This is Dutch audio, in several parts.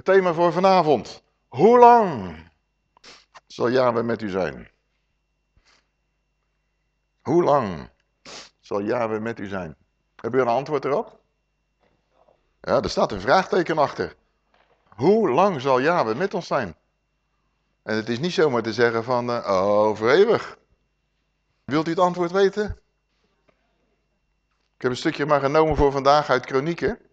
Het thema voor vanavond. Hoe lang zal Yahweh met u zijn? Hoe lang zal Yahweh met u zijn? Heb u een antwoord erop? Ja, er staat een vraagteken achter. Hoe lang zal Yahweh met ons zijn? En het is niet zomaar te zeggen van, uh, oh, voor eeuwig. Wilt u het antwoord weten? Ik heb een stukje maar genomen voor vandaag uit Kronieken.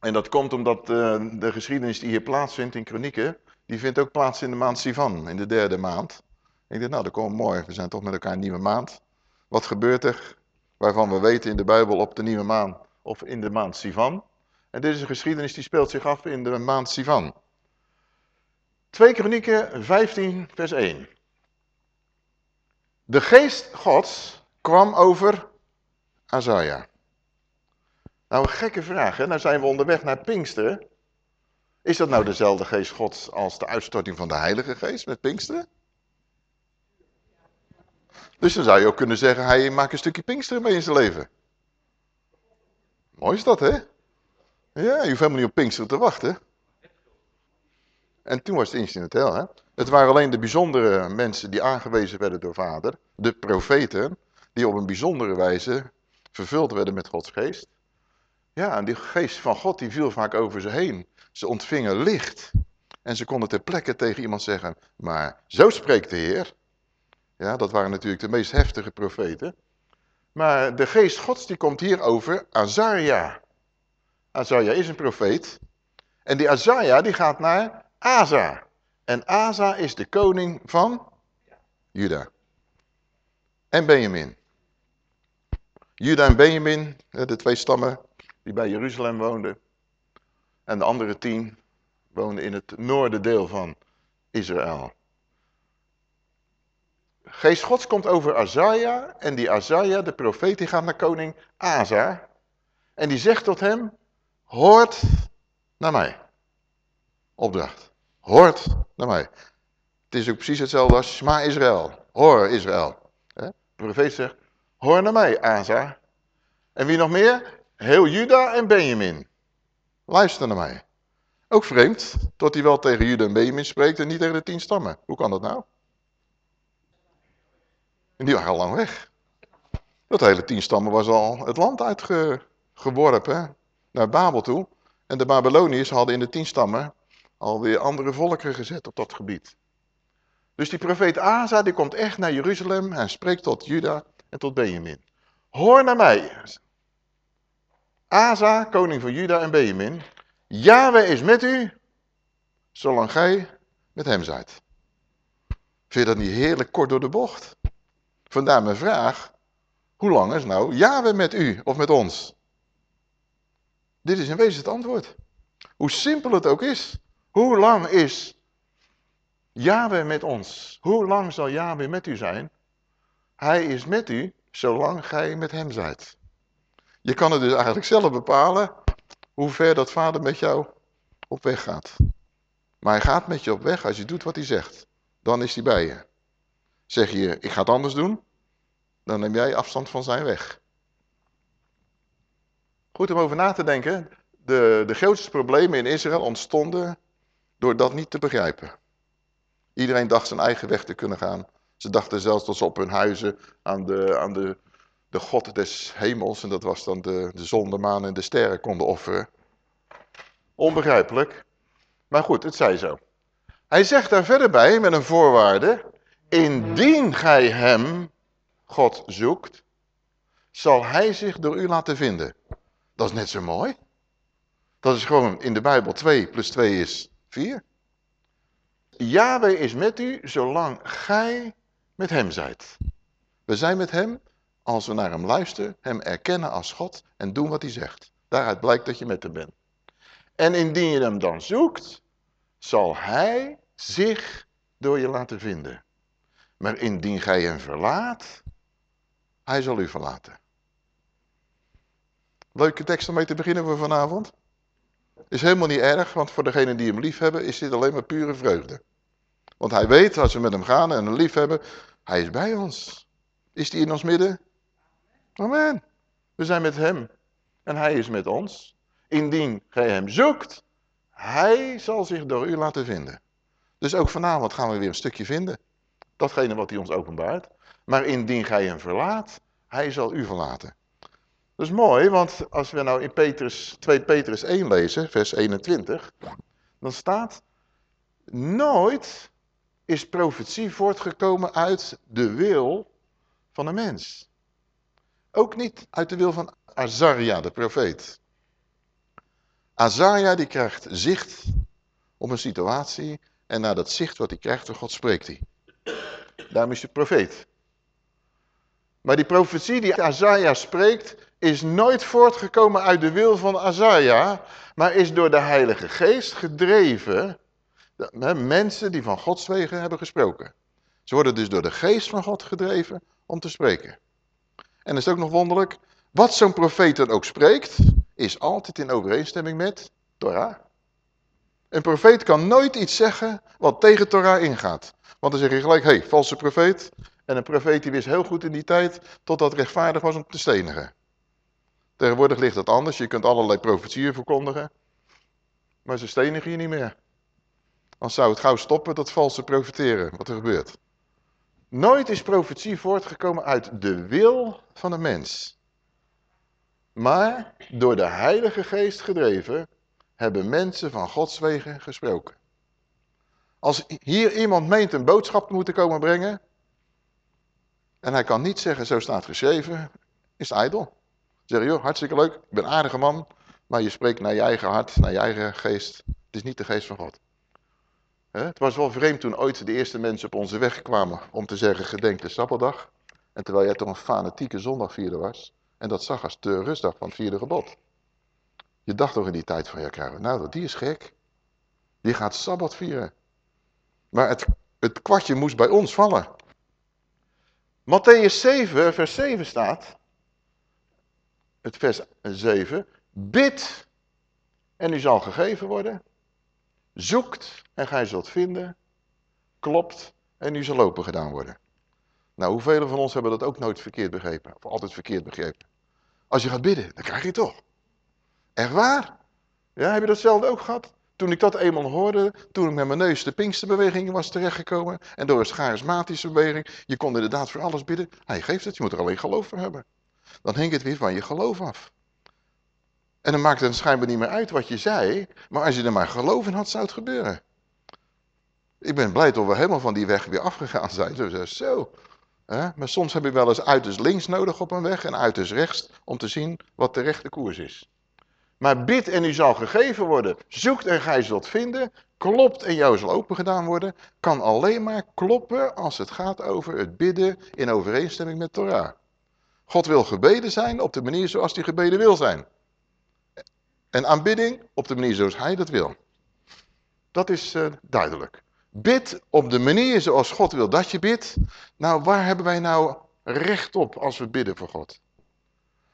En dat komt omdat uh, de geschiedenis die hier plaatsvindt in Kronieken, die vindt ook plaats in de maand Sivan, in de derde maand. Ik dacht, nou dat komt mooi, we zijn toch met elkaar een nieuwe maand. Wat gebeurt er waarvan we weten in de Bijbel op de nieuwe maand of in de maand Sivan? En dit is een geschiedenis die speelt zich af in de maand Sivan. 2 Kronieken 15 vers 1. De geest gods kwam over Azaja. Nou, een gekke vraag, hè? Nou zijn we onderweg naar Pinksteren. Is dat nou dezelfde geest gods als de uitstorting van de heilige geest met Pinksteren? Dus dan zou je ook kunnen zeggen, hij maakt een stukje Pinksteren mee in zijn leven. Mooi is dat, hè? Ja, je hoeft helemaal niet op Pinksteren te wachten. En toen was het incidenteel, hè? Het waren alleen de bijzondere mensen die aangewezen werden door vader, de profeten, die op een bijzondere wijze vervuld werden met Gods geest. Ja, en die geest van God die viel vaak over ze heen. Ze ontvingen licht. En ze konden ter plekke tegen iemand zeggen, maar zo spreekt de Heer. Ja, dat waren natuurlijk de meest heftige profeten. Maar de geest gods die komt hier over Azaria. Azaria is een profeet. En die Azaria die gaat naar Asa. En Asa is de koning van Juda. En Benjamin. Juda en Benjamin, de twee stammen die bij Jeruzalem woonden. En de andere tien woonden in het noordendeel van Israël. Geest Gods komt over Azaja en die Azaja, de profeet, die gaat naar koning Asa. En die zegt tot hem, hoort naar mij. Opdracht, hoort naar mij. Het is ook precies hetzelfde als Shema Israël. Hoor Israël. De profeet zegt, hoor naar mij Asa. En wie nog meer? Heel Juda en Benjamin. Luister naar mij. Ook vreemd dat hij wel tegen Juda en Benjamin spreekt en niet tegen de tien stammen. Hoe kan dat nou? En die waren al lang weg. Dat hele tien stammen was al het land uitgeworpen naar Babel toe. En de Babyloniërs hadden in de tien stammen alweer andere volkeren gezet op dat gebied. Dus die profeet Asa die komt echt naar Jeruzalem en spreekt tot Juda en tot Benjamin. Hoor naar mij. Asa, koning van Juda en Benjamin. Yahweh is met u, zolang gij met hem zijt. Vind je dat niet heerlijk kort door de bocht? Vandaar mijn vraag, hoe lang is nou Yahweh met u of met ons? Dit is in wezen het antwoord. Hoe simpel het ook is. Hoe lang is Yahweh met ons? Hoe lang zal Yahweh met u zijn? Hij is met u zolang gij met hem zijt. Je kan het dus eigenlijk zelf bepalen hoe ver dat vader met jou op weg gaat. Maar hij gaat met je op weg als je doet wat hij zegt. Dan is hij bij je. Zeg je, ik ga het anders doen, dan neem jij afstand van zijn weg. Goed om over na te denken. De, de grootste problemen in Israël ontstonden door dat niet te begrijpen. Iedereen dacht zijn eigen weg te kunnen gaan. Ze dachten zelfs dat ze op hun huizen aan de, aan de, de God des hemels, en dat was dan de, de zon, de maan en de sterren, konden offeren. Onbegrijpelijk. Maar goed, het zij zo. Hij zegt daar verder bij met een voorwaarde. Indien gij hem, God, zoekt, zal hij zich door u laten vinden. Dat is net zo mooi. Dat is gewoon in de Bijbel 2 plus 2 is 4. Yahweh is met u zolang gij met hem zijt. We zijn met hem als we naar hem luisteren, hem erkennen als God en doen wat hij zegt. Daaruit blijkt dat je met hem bent. En indien je hem dan zoekt, zal hij zich door je laten vinden. Maar indien gij hem verlaat, hij zal u verlaten. Leuke tekst om mee te beginnen voor vanavond. Is helemaal niet erg, want voor degenen die hem lief hebben, is dit alleen maar pure vreugde. Want hij weet, als we met hem gaan en hem lief hebben, hij is bij ons. Is hij in ons midden? Amen. We zijn met hem en hij is met ons. Indien gij hem zoekt, Hij zal zich door u laten vinden. Dus ook vanavond gaan we weer een stukje vinden. Datgene wat hij ons openbaart. Maar indien gij hem verlaat, hij zal u verlaten. Dat is mooi, want als we nou in Petrus, 2 Petrus 1 lezen, vers 21, dan staat, nooit is profetie voortgekomen uit de wil van een mens. Ook niet uit de wil van Azaria, de profeet. Azaria die krijgt zicht op een situatie en naar dat zicht wat hij krijgt van God spreekt hij. Daarom is hij profeet. Maar die profetie die Azaria spreekt is nooit voortgekomen uit de wil van Azaria, maar is door de Heilige Geest gedreven. Mensen die van Gods wegen hebben gesproken. Ze worden dus door de Geest van God gedreven om te spreken. En is ook nog wonderlijk, wat zo'n profeet dan ook spreekt, is altijd in overeenstemming met Torah. Een profeet kan nooit iets zeggen wat tegen Torah ingaat. Want dan zeg je gelijk, hé, hey, valse profeet. En een profeet die wist heel goed in die tijd, totdat het rechtvaardig was om te stenigen. Tegenwoordig ligt dat anders, je kunt allerlei profetieën verkondigen. Maar ze stenigen je niet meer. Dan zou het gauw stoppen, dat valse profeteren, wat er gebeurt. Nooit is profetie voortgekomen uit de wil van een mens. Maar door de Heilige Geest gedreven hebben mensen van Gods wegen gesproken. Als hier iemand meent een boodschap te moeten komen brengen, en hij kan niet zeggen, zo staat geschreven, is het ijdel. Zeg joh, hartstikke leuk, ik ben een aardige man, maar je spreekt naar je eigen hart, naar je eigen geest. Het is niet de geest van God. Het was wel vreemd toen ooit de eerste mensen op onze weg kwamen om te zeggen, gedenk de Sabbatdag. En terwijl jij toch een fanatieke zondagvierder was, en dat zag als de rustdag van het vierde gebod. Je dacht toch in die tijd van, ja krijgen nou die is gek. Die gaat Sabbat vieren. Maar het, het kwartje moest bij ons vallen. Matthäus 7, vers 7 staat, het vers 7, bid en u zal gegeven worden. Zoekt en gij zult vinden. Klopt en u zal open gedaan worden. Nou, hoeveel van ons hebben dat ook nooit verkeerd begrepen? Of altijd verkeerd begrepen? Als je gaat bidden, dan krijg je het toch. Echt waar? Ja, heb je datzelfde ook gehad? Toen ik dat eenmaal hoorde, toen ik met mijn neus de Pinksterbeweging was terechtgekomen en door een charismatische beweging, je kon inderdaad voor alles bidden. Hij geeft het, je moet er alleen geloof voor hebben. Dan hing het weer van je geloof af. En dan maakte het schijnbaar niet meer uit wat je zei, maar als je er maar geloof in had, zou het gebeuren. Ik ben blij dat we helemaal van die weg weer afgegaan zijn. Zo, zo. Maar soms heb je wel eens uiterst links nodig op een weg en uiterst rechts om te zien wat de rechte koers is. Maar bid en u zal gegeven worden. Zoekt en gij zult vinden. Klopt en jou zal open gedaan worden. Kan alleen maar kloppen als het gaat over het bidden in overeenstemming met Torah. God wil gebeden zijn op de manier zoals hij gebeden wil zijn. En aanbidding op de manier zoals hij dat wil. Dat is uh, duidelijk. Bid op de manier zoals God wil dat je bidt. Nou, waar hebben wij nou recht op als we bidden voor God?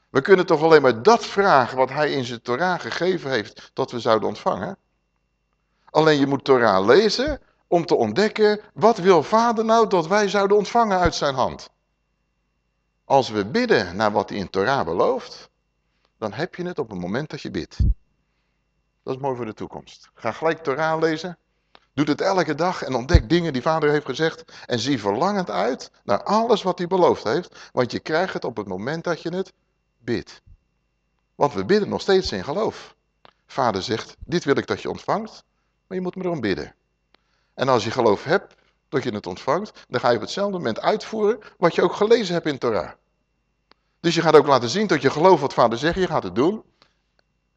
We kunnen toch alleen maar dat vragen wat hij in zijn Torah gegeven heeft, dat we zouden ontvangen. Alleen je moet Torah lezen om te ontdekken, wat wil vader nou dat wij zouden ontvangen uit zijn hand? Als we bidden naar wat hij in Torah belooft, dan heb je het op het moment dat je bidt. Dat is mooi voor de toekomst. Ga gelijk Torah lezen. Doe het elke dag en ontdek dingen die vader heeft gezegd. En zie verlangend uit naar alles wat hij beloofd heeft. Want je krijgt het op het moment dat je het bidt. Want we bidden nog steeds in geloof. Vader zegt, dit wil ik dat je ontvangt, maar je moet me erom bidden. En als je geloof hebt dat je het ontvangt, dan ga je op hetzelfde moment uitvoeren wat je ook gelezen hebt in Torah. Dus je gaat ook laten zien dat je gelooft wat vader zegt, je gaat het doen.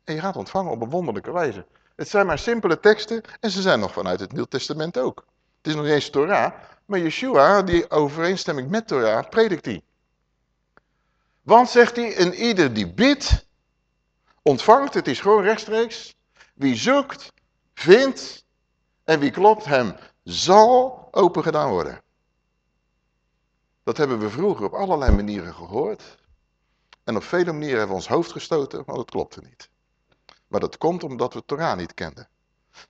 En je gaat ontvangen op een wonderlijke wijze. Het zijn maar simpele teksten en ze zijn nog vanuit het Nieuw Testament ook. Het is nog niet eens Torah, maar Yeshua, die overeenstemming met Torah, predikt die. Want, zegt hij, en ieder die bidt, ontvangt, het is gewoon rechtstreeks. Wie zoekt, vindt en wie klopt hem, zal open gedaan worden. Dat hebben we vroeger op allerlei manieren gehoord. En op vele manieren hebben we ons hoofd gestoten, maar dat klopte niet. Maar dat komt omdat we Torah niet kenden.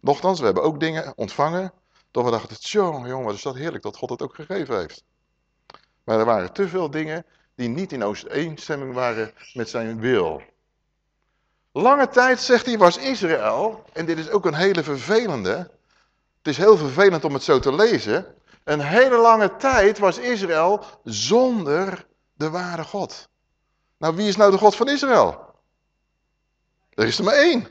Nochtans, we hebben ook dingen ontvangen, dat we dachten, tjonge jongen, is dat heerlijk dat God het ook gegeven heeft. Maar er waren te veel dingen die niet in overeenstemming waren met zijn wil. Lange tijd, zegt hij, was Israël, en dit is ook een hele vervelende, het is heel vervelend om het zo te lezen, een hele lange tijd was Israël zonder de ware God. Nou, wie is nou de God van Israël? Er is er maar één.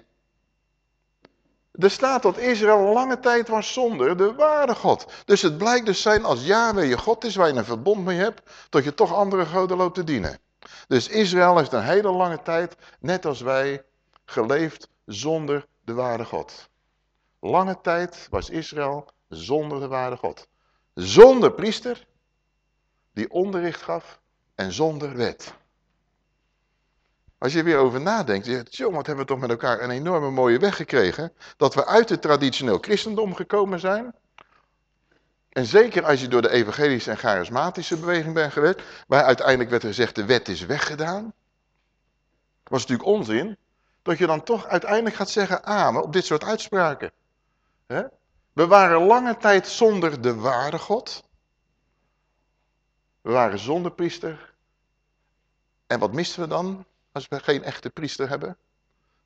Er staat dat Israël lange tijd was zonder de ware God. Dus het blijkt dus zijn als Yahweh je God is, waar je een verbond mee hebt, dat je toch andere goden loopt te dienen. Dus Israël heeft een hele lange tijd, net als wij, geleefd zonder de ware God. Lange tijd was Israël zonder de ware God. Zonder priester, die onderricht gaf, en zonder wet. Als je weer over nadenkt, je zegt, wat hebben we toch met elkaar een enorme mooie weg gekregen. Dat we uit het traditioneel christendom gekomen zijn. En zeker als je door de evangelische en charismatische beweging bent geweest. Waar uiteindelijk werd gezegd, de wet is weggedaan. Was natuurlijk onzin. Dat je dan toch uiteindelijk gaat zeggen amen op dit soort uitspraken. We waren lange tijd zonder de ware God. We waren zonder priester. En wat misten we dan? Als we geen echte priester hebben,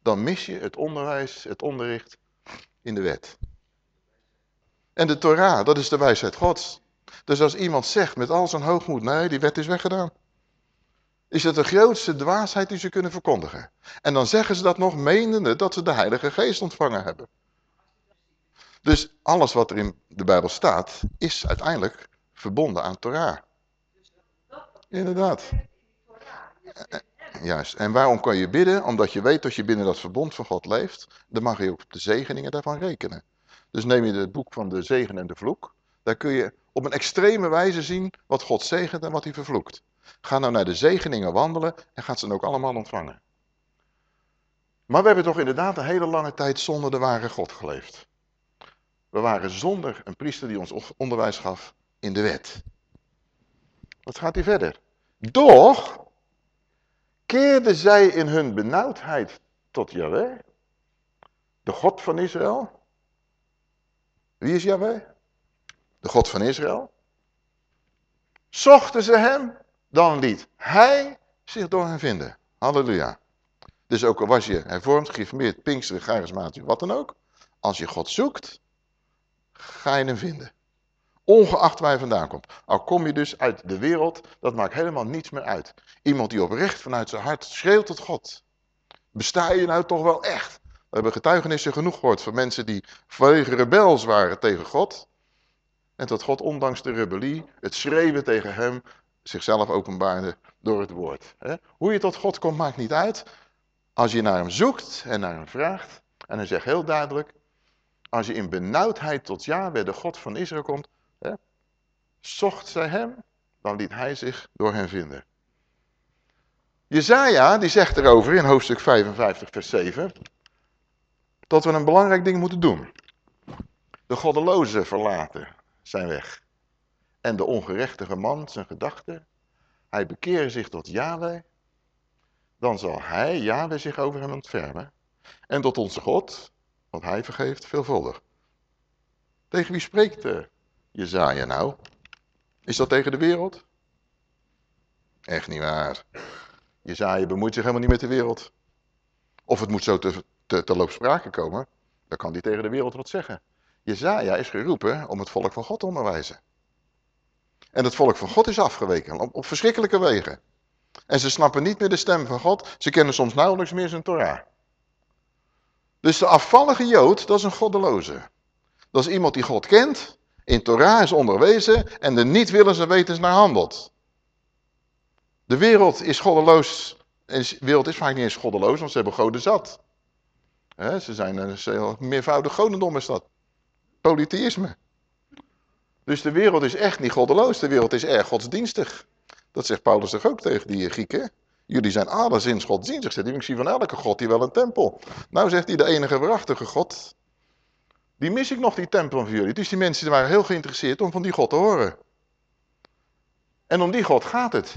dan mis je het onderwijs, het onderricht in de wet. En de Torah, dat is de wijsheid Gods. Dus als iemand zegt met al zijn hoogmoed, nee, die wet is weggedaan. Is het de grootste dwaasheid die ze kunnen verkondigen. En dan zeggen ze dat nog menende dat ze de Heilige Geest ontvangen hebben. Dus alles wat er in de Bijbel staat, is uiteindelijk verbonden aan Torah. Inderdaad. Juist. En waarom kan je bidden? Omdat je weet dat je binnen dat verbond van God leeft. Dan mag je op de zegeningen daarvan rekenen. Dus neem je het boek van de zegen en de vloek. Daar kun je op een extreme wijze zien wat God zegent en wat hij vervloekt. Ga nou naar de zegeningen wandelen en gaat ze dan ook allemaal ontvangen. Maar we hebben toch inderdaad een hele lange tijd zonder de ware God geleefd. We waren zonder een priester die ons onderwijs gaf in de wet. Wat gaat hij verder? Doch keerden zij in hun benauwdheid tot Yahweh, de God van Israël. Wie is Yahweh? De God van Israël. Zochten ze hem, dan liet hij zich door hen vinden. Halleluja. Dus ook al was je hervormd, geïnformeerd, pinkster, charismatisch, wat dan ook. Als je God zoekt, ga je hem vinden. Ongeacht waar je vandaan komt. Al kom je dus uit de wereld, dat maakt helemaal niets meer uit. Iemand die oprecht vanuit zijn hart schreeuwt tot God. Besta je nou toch wel echt? We hebben getuigenissen genoeg gehoord van mensen die vanwege rebels waren tegen God. En dat God ondanks de rebellie, het schreeuwen tegen hem, zichzelf openbaarde door het woord. Hoe je tot God komt maakt niet uit. Als je naar hem zoekt en naar hem vraagt. En hij zegt heel duidelijk, als je in benauwdheid tot Yahweh, de God van Israël komt, zocht zij hem, dan liet hij zich door hen vinden. Jezaja, die zegt erover in hoofdstuk 55 vers 7, dat we een belangrijk ding moeten doen. De goddeloze verlaten zijn weg. En de ongerechtige man zijn gedachten. Hij bekeert zich tot Yahweh. Dan zal hij, Yahweh, zich over hem ontfermen. En tot onze God, want hij vergeeft veelvuldig. Tegen wie spreekt uh, Jezaja nou? Is dat tegen de wereld? Echt niet waar. Jezaja bemoeit zich helemaal niet met de wereld. Of het moet zo te, te, te komen, dan kan hij tegen de wereld wat zeggen. Jezaja is geroepen om het volk van God te onderwijzen. En het volk van God is afgeweken op, op verschrikkelijke wegen. En ze snappen niet meer de stem van God. Ze kennen soms nauwelijks meer zijn Torah. Dus de afvallige Jood, dat is een goddeloze. Dat is iemand die God kent, in Torah is onderwezen en de niet willens en wetens naar handelt. De wereld is goddeloos. En de wereld is vaak niet eens goddeloos, want ze hebben goden zat. ze zijn een meervoudig godendom is dat. Polytheïsme. Dus de wereld is echt niet goddeloos, de wereld is erg godsdienstig. Dat zegt Paulus toch ook tegen die Grieken. Jullie zijn alleszins godsdienstig. Ik zie van elke god die wel een tempel. Nou zegt hij, de enige waarachtige god, die mis ik nog, die tempel van jullie. Dus die mensen waren heel geïnteresseerd om van die God te horen. En om die God gaat het.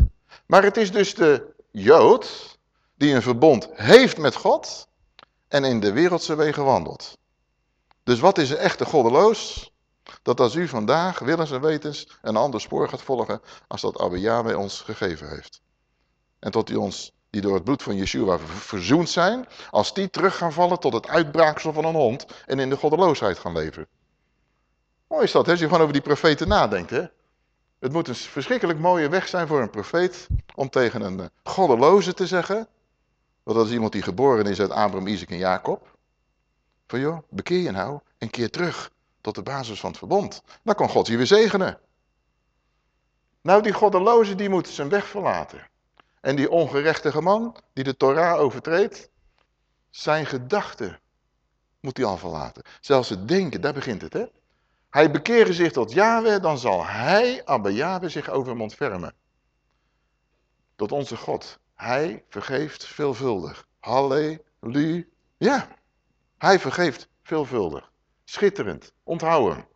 Maar het is dus de Jood die een verbond heeft met God en in de wereldse wegen wandelt. Dus wat is een echte goddeloos? Dat als u vandaag willens en wetens een ander spoor gaat volgen als dat Abba Yahweh ons gegeven heeft. En tot hij ons die door het bloed van Yeshua verzoend zijn, als die terug gaan vallen tot het uitbraaksel van een hond en in de goddeloosheid gaan leven. Mooi is dat, hè, als je gewoon over die profeten nadenkt. Hè? Het moet een verschrikkelijk mooie weg zijn voor een profeet om tegen een eh, goddeloze te zeggen, want dat is iemand die geboren is uit Abraham, Isaac en Jacob, van joh, bekeer je nou en keer terug tot de basis van het verbond. Dan kan God je weer zegenen. Nou, die goddeloze die moet zijn weg verlaten. En die ongerechtige man die de Torah overtreedt, zijn gedachten moet hij al verlaten. Zelfs het denken, daar begint het hè. Hij bekeren zich tot Yahweh, dan zal hij, Abba Yahweh, zich over hem ontfermen. Tot onze God. Hij vergeeft veelvuldig. Halleluja. Ja, hij vergeeft veelvuldig. Schitterend. Onthoud hem.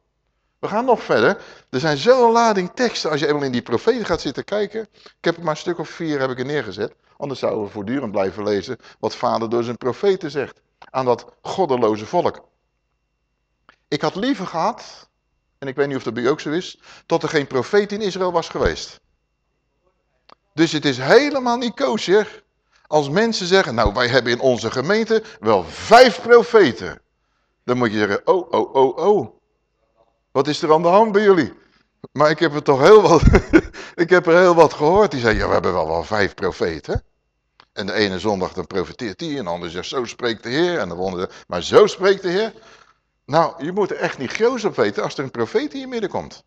We gaan nog verder. Er zijn zo'n lading teksten als je eenmaal in die profeten gaat zitten kijken. Ik heb er maar een stuk of vier heb ik er neergezet. Anders zouden we voortdurend blijven lezen wat vader door zijn profeten zegt. Aan dat goddeloze volk. Ik had liever gehad, en ik weet niet of dat bij u ook zo is, tot er geen profeet in Israël was geweest. Dus het is helemaal niet kosher als mensen zeggen, nou wij hebben in onze gemeente wel vijf profeten. Dan moet je zeggen, oh, oh, oh, oh. Wat is er aan de hand bij jullie? Maar ik heb er toch heel wat, ik heb er heel wat gehoord. Die zei, ja, we hebben wel wel vijf profeten. En de ene zondag dan profeteert die, en de andere zegt, zo spreekt de Heer. En de andere, maar zo spreekt de Heer. Nou, je moet er echt niet groot op weten als er een profeet in je midden komt.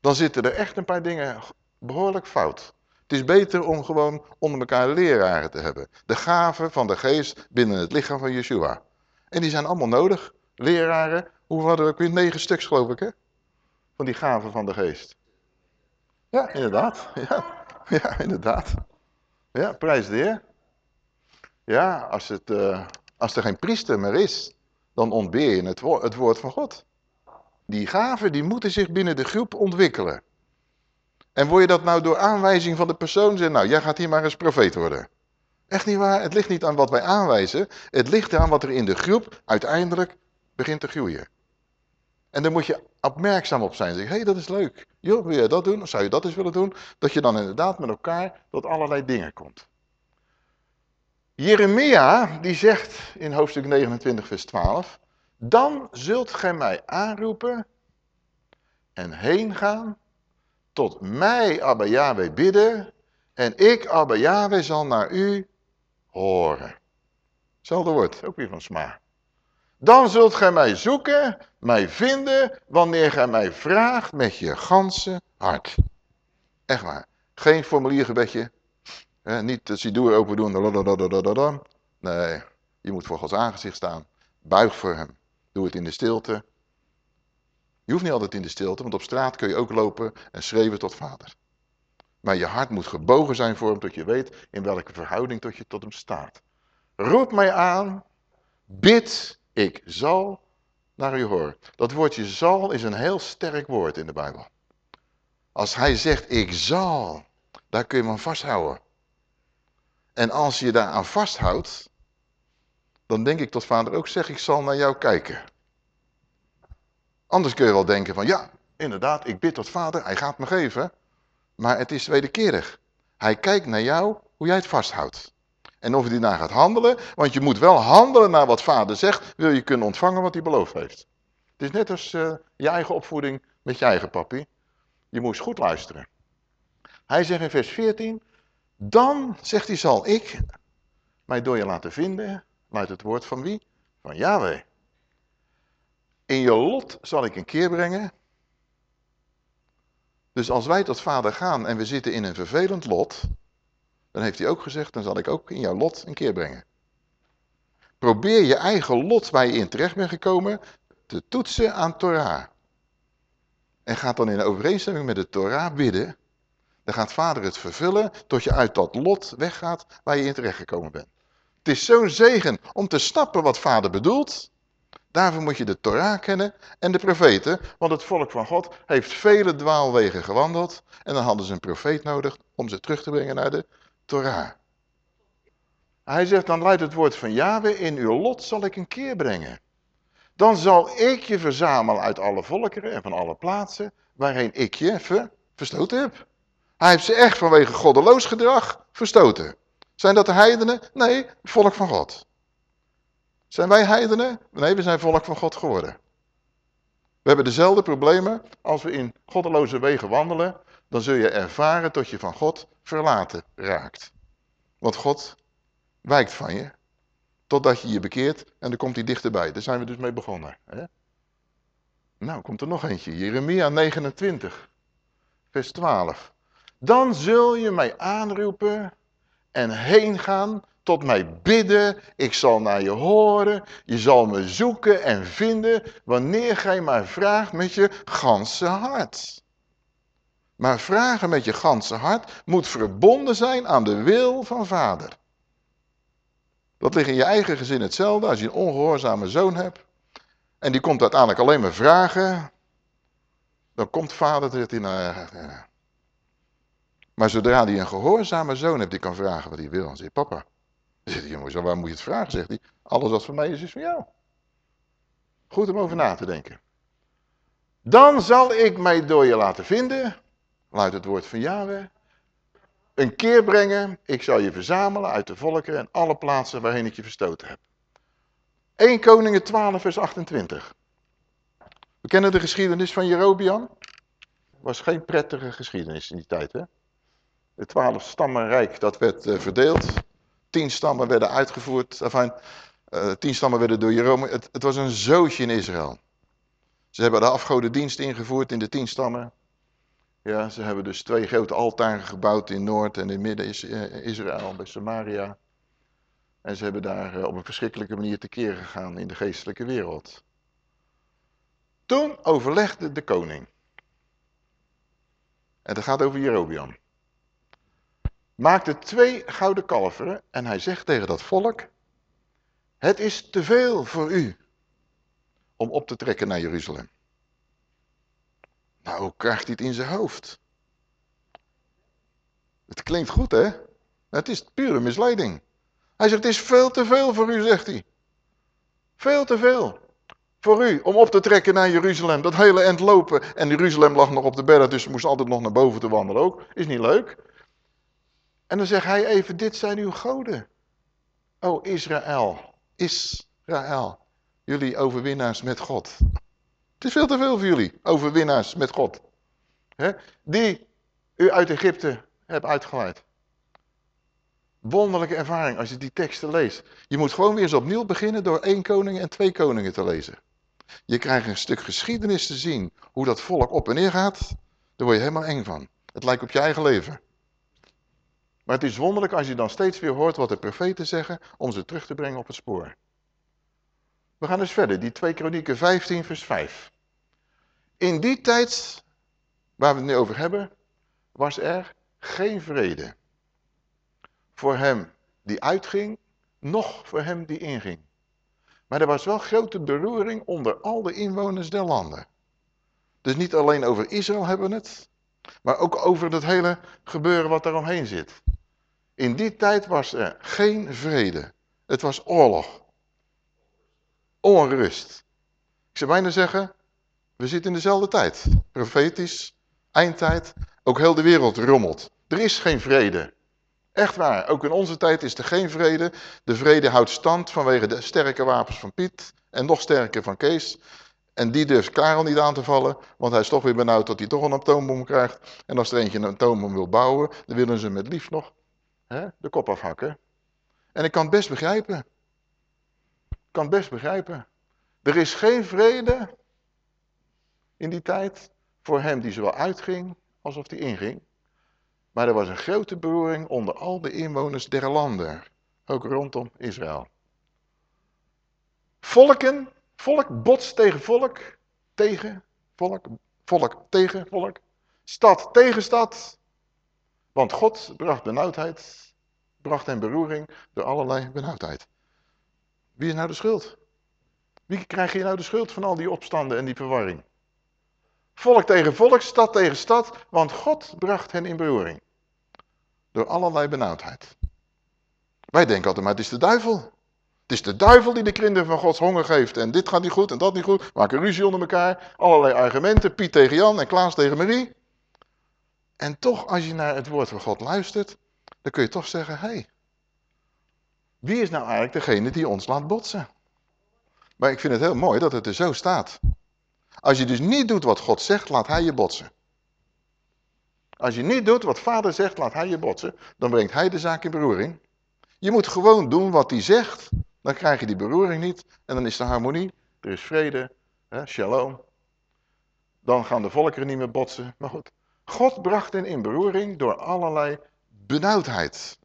Dan zitten er echt een paar dingen behoorlijk fout. Het is beter om gewoon onder elkaar leraren te hebben. De gaven van de geest binnen het lichaam van Yeshua. En die zijn allemaal nodig. Leraren, hoe hadden we ook weer? Negen stuks geloof ik hè? Van die gaven van de geest. Ja, inderdaad. Ja, ja inderdaad. Ja, prijs de Heer. Ja, als, het, uh, als er geen priester meer is, dan ontbeer je het, woord, het woord van God. Die gaven die moeten zich binnen de groep ontwikkelen. En word je dat nou door aanwijzing van de persoon zeggen, nou jij gaat hier maar eens profeet worden. Echt niet waar, het ligt niet aan wat wij aanwijzen, het ligt aan wat er in de groep uiteindelijk begint te groeien. En daar moet je opmerkzaam op zijn. Zeg, hé, hey, dat is leuk. Wil je dat doen? Of zou je dat eens willen doen? Dat je dan inderdaad met elkaar tot allerlei dingen komt. Jeremia, die zegt in hoofdstuk 29, vers 12. Dan zult gij mij aanroepen en heen gaan tot mij, Abba Yahweh, bidden. En ik, Abba Yahweh, zal naar u horen. Hetzelfde woord, ook weer van sma. Dan zult gij mij zoeken, mij vinden, wanneer gij mij vraagt met je ganse hart. Echt waar. Geen formuliergebedje. He, niet de sidoer open doen. Nee, je moet voor Gods aangezicht staan. Buig voor hem. Doe het in de stilte. Je hoeft niet altijd in de stilte, want op straat kun je ook lopen en schreeuwen tot vader. Maar je hart moet gebogen zijn voor hem, tot je weet in welke verhouding tot je tot hem staat. Roep mij aan, bid ik zal naar u horen. Dat woordje zal is een heel sterk woord in de Bijbel. Als hij zegt ik zal, daar kun je hem aan vasthouden. En als je daar aan vasthoudt, dan denk ik tot vader ook zeg ik zal naar jou kijken. Anders kun je wel denken van ja, inderdaad, ik bid tot vader, hij gaat me geven. Maar het is wederkerig. Hij kijkt naar jou, hoe jij het vasthoudt. En of hij naar gaat handelen, want je moet wel handelen naar wat vader zegt, wil je kunnen ontvangen wat hij beloofd heeft. Het is net als uh, je eigen opvoeding met je eigen papi. Je moest goed luisteren. Hij zegt in vers 14, dan, zegt hij, zal ik mij door je laten vinden, luidt het woord van wie? Van Yahweh. In je lot zal ik een keer brengen. Dus als wij tot vader gaan en we zitten in een vervelend lot, dan heeft hij ook gezegd, dan zal ik ook in jouw lot een keer brengen. Probeer je eigen lot waar je in terecht bent gekomen te toetsen aan Torah. En gaat dan in overeenstemming met de Torah bidden. Dan gaat vader het vervullen tot je uit dat lot weggaat waar je in terecht gekomen bent. Het is zo'n zegen om te snappen wat vader bedoelt. Daarvoor moet je de Torah kennen en de profeten. Want het volk van God heeft vele dwaalwegen gewandeld. En dan hadden ze een profeet nodig om ze terug te brengen naar de Hij zegt, dan luidt het woord van Yahweh, in uw lot zal ik een keer brengen. Dan zal ik je verzamelen uit alle volkeren en van alle plaatsen, waarheen ik je ver, verstoten heb. Hij heeft ze echt vanwege goddeloos gedrag verstoten. Zijn dat de heidenen? Nee, volk van God. Zijn wij heidenen? Nee, we zijn volk van God geworden. We hebben dezelfde problemen als we in goddeloze wegen wandelen. Dan zul je ervaren tot je van God verlaten raakt. Want God wijkt van je. Totdat je je bekeert en dan komt hij dichterbij. Daar zijn we dus mee begonnen. Hè? Nou, komt er nog eentje. Jeremia 29, vers 12. Dan zul je mij aanroepen en heen gaan, tot mij bidden, ik zal naar je horen, je zal me zoeken en vinden, wanneer gij maar vraagt met je ganse hart. Maar vragen met je ganse hart moet verbonden zijn aan de wil van vader. Dat ligt in je eigen gezin hetzelfde als je een ongehoorzame zoon hebt. En die komt uiteindelijk alleen maar vragen. Dan komt vader er in. Uh, maar zodra hij een gehoorzame zoon hebt die kan vragen wat hij wil, dan zegt papa. Dan zegt hij, waar moet je het vragen? Zegt hij, alles wat van mij is, is van jou. Goed om over na te denken. Dan zal ik mij door je laten vinden, luidt het woord van Yahweh, een keer brengen, ik zal je verzamelen uit de volken en alle plaatsen waarheen ik je verstoten heb. 1 Koningen 12 vers 28. We kennen de geschiedenis van Jerobian. was geen prettige geschiedenis in die tijd, hè? Het twaalf stammenrijk, dat werd uh, verdeeld. Tien stammen werden uitgevoerd. Enfin, uh, tien stammen werden door Jeroen. Het, het, was een zootje in Israël. Ze hebben de afgodendienst ingevoerd in de tien stammen. Ja, ze hebben dus twee grote altaren gebouwd in Noord en in Midden eh, Israël, bij Samaria. En ze hebben daar op een verschrikkelijke manier tekeer gegaan in de geestelijke wereld. Toen overlegde de koning. En dat gaat over Jerobiam maakte twee gouden kalveren en hij zegt tegen dat volk, het is te veel voor u om op te trekken naar Jeruzalem. Nou, hoe krijgt hij het in zijn hoofd? Het klinkt goed, hè? Het is pure misleiding. Hij zegt, het is veel te veel voor u, zegt hij. Veel te veel. Voor u, om op te trekken naar Jeruzalem. Dat hele end lopen. En Jeruzalem lag nog op de berg, dus ze moest altijd nog naar boven te wandelen ook. Is niet leuk. En dan zegt hij even, dit zijn uw goden. O Israël, Israël, jullie overwinnaars met God. Het is veel te veel voor jullie, overwinnaars met God. Die u uit Egypte hebt uitgeleid. Wonderlijke ervaring als je die teksten leest. Je moet gewoon weer eens opnieuw beginnen door één koning en twee koningen te lezen. Je krijgt een stuk geschiedenis te zien, hoe dat volk op en neer gaat. Daar word je helemaal eng van. Het lijkt op je eigen leven. Maar het is wonderlijk als je dan steeds weer hoort wat de profeten zeggen om ze terug te brengen op het spoor. We gaan dus verder, die 2 Kronieken 15 vers 5. In die tijd, waar we het nu over hebben, was er geen vrede. Voor hem die uitging, noch voor hem die inging. Maar er was wel grote beroering onder al de inwoners der landen. Dus niet alleen over Israël hebben we het, maar ook over het hele gebeuren wat daaromheen zit. In die tijd was er geen vrede. Het was oorlog. Onrust. Ik zou bijna zeggen, we zitten in dezelfde tijd. Profetisch, eindtijd, ook heel de wereld rommelt. Er is geen vrede. Echt waar, ook in onze tijd is er geen vrede. De vrede houdt stand vanwege de sterke wapens van Piet en nog sterker van Kees. En die durft Karel niet aan te vallen, want hij is toch weer benauwd dat hij toch een atoombom krijgt. En als er eentje een atoombom wil bouwen, dan willen ze met lief nog hè, de kop afhakken. En ik kan het best begrijpen. Kan best begrijpen. Er is geen vrede in die tijd voor hem die zowel uitging alsof die inging. Maar er was een grote beroering onder al de inwoners der landen, ook rondom Israël. Volken, volk botst tegen volk, tegen volk, volk tegen volk, stad tegen stad. Want God bracht benauwdheid, bracht hem beroering door allerlei benauwdheid. Wie is nou de schuld? Wie krijg je nou de schuld van al die opstanden en die verwarring? Volk tegen volk, stad tegen stad, want God bracht hen in beroering. Door allerlei benauwdheid. Wij denken altijd, maar het is de duivel. Het is de duivel die de kinderen van Gods honger geeft. En dit gaat niet goed en dat niet goed. Maken ruzie onder elkaar. Allerlei argumenten. Piet tegen Jan en Klaas tegen Marie. En toch, als je naar het woord van God luistert, dan kun je toch zeggen, hé, hey, wie is nou eigenlijk degene die ons laat botsen? Maar ik vind het heel mooi dat het er zo staat. Als je dus niet doet wat God zegt, laat hij je botsen. Als je niet doet wat vader zegt, laat hij je botsen. Dan brengt hij de zaak in beroering. Je moet gewoon doen wat hij zegt. Dan krijg je die beroering niet. En dan is er harmonie. Er is vrede. Hè, shalom. Dan gaan de volkeren niet meer botsen. Maar goed. God bracht hen in beroering door allerlei benauwdheid.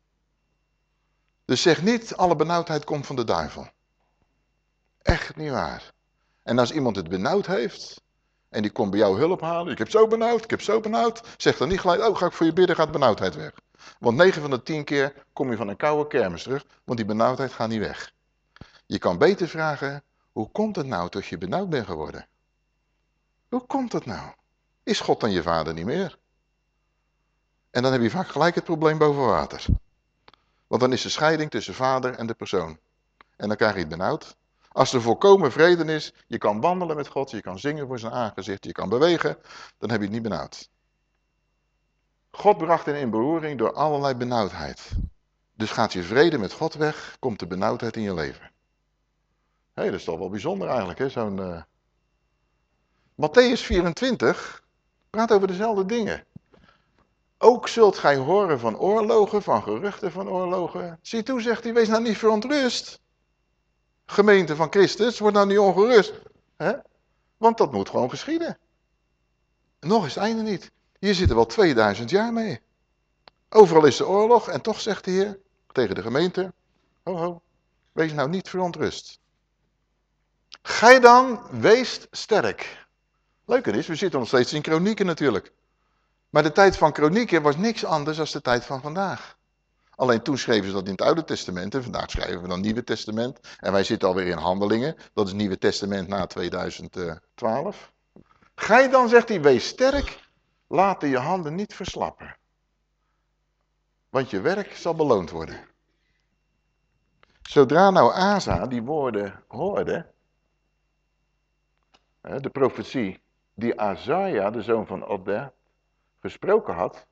Dus zeg niet, alle benauwdheid komt van de duivel. Echt niet waar. En als iemand het benauwd heeft, en die komt bij jou hulp halen, ik heb zo benauwd, ik heb zo benauwd, zeg dan niet gelijk, oh ga ik voor je bidden, gaat benauwdheid weg. Want 9 van de 10 keer kom je van een koude kermis terug, want die benauwdheid gaat niet weg. Je kan beter vragen, hoe komt het nou dat je benauwd bent geworden? Hoe komt het nou? Is God dan je vader niet meer? En dan heb je vaak gelijk het probleem boven water. Want dan is de scheiding tussen vader en de persoon. En dan krijg je het benauwd. Als er volkomen vrede is, je kan wandelen met God, je kan zingen voor zijn aangezicht, je kan bewegen, dan heb je het niet benauwd. God bracht hen in beroering door allerlei benauwdheid. Dus gaat je vrede met God weg, komt de benauwdheid in je leven. Hé, dat is toch wel bijzonder eigenlijk, hè, zo'n... Uh... Matthäus 24 praat over dezelfde dingen. Ook zult gij horen van oorlogen, van geruchten van oorlogen. Zie toe, zegt hij, wees nou niet verontrust. Gemeente van Christus, word nou niet ongerust. Hè? Want dat moet gewoon geschieden. Nog is het einde niet. Hier zitten wel 2000 jaar mee. Overal is de oorlog en toch zegt de Heer tegen de gemeente, ho ho, wees nou niet verontrust. Gij dan, wees sterk. Leuker is, we zitten nog steeds in kronieken natuurlijk. Maar de tijd van kronieken was niks anders dan de tijd van vandaag. Alleen toen schreven ze dat in het Oude Testament en vandaag schrijven we dan Nieuwe Testament. En wij zitten alweer in handelingen, dat is Nieuwe Testament na 2012. Gij dan, zegt hij, wees sterk, laat je handen niet verslappen. Want je werk zal beloond worden. Zodra nou Asa die woorden hoorde, de profetie die Azaja, de zoon van Oded, gesproken had,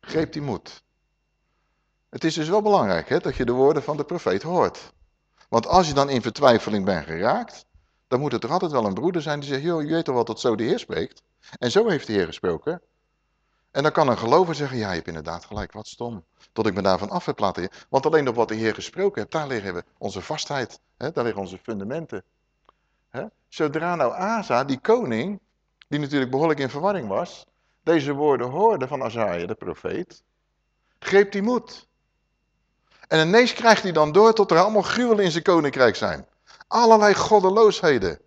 greep hij moed. Het is dus wel belangrijk hè, dat je de woorden van de profeet hoort. Want als je dan in vertwijfeling bent geraakt, dan moet er altijd wel een broeder zijn die zegt, joh, je weet toch wel dat zo de Heer spreekt? En zo heeft de Heer gesproken. En dan kan een gelover zeggen, ja, je hebt inderdaad gelijk, wat stom. Tot ik me daarvan af heb laten. Want alleen op wat de Heer gesproken heeft, daar liggen we onze vastheid. Hè, daar liggen onze fundamenten. Hè? Zodra nou Asa, die koning, die natuurlijk behoorlijk in verwarring was, deze woorden hoorde van Azaja, de profeet, greep hij moed. En ineens krijgt hij dan door tot er allemaal gruwelen in zijn koninkrijk zijn. Allerlei goddeloosheden.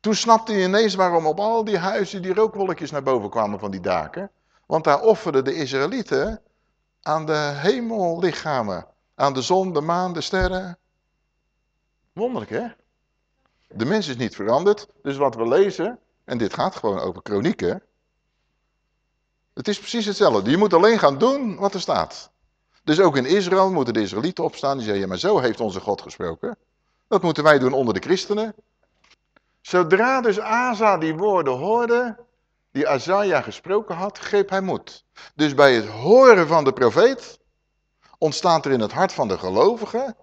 Toen snapte hij ineens waarom op al die huizen die rookwolkjes naar boven kwamen van die daken. Want daar offerden de Israëlieten aan de hemellichamen. Aan de zon, de maan, de sterren. Wonderlijk hè? De mens is niet veranderd, dus wat we lezen, en dit gaat gewoon over kronieken. Het is precies hetzelfde. Je moet alleen gaan doen wat er staat. Dus ook in Israël moeten de Israëlieten opstaan die zeggen, ja maar zo heeft onze God gesproken. Dat moeten wij doen onder de christenen. Zodra dus Asa die woorden hoorde, die Azaja gesproken had, greep hij moed. Dus bij het horen van de profeet ontstaat er in het hart van de gelovigen,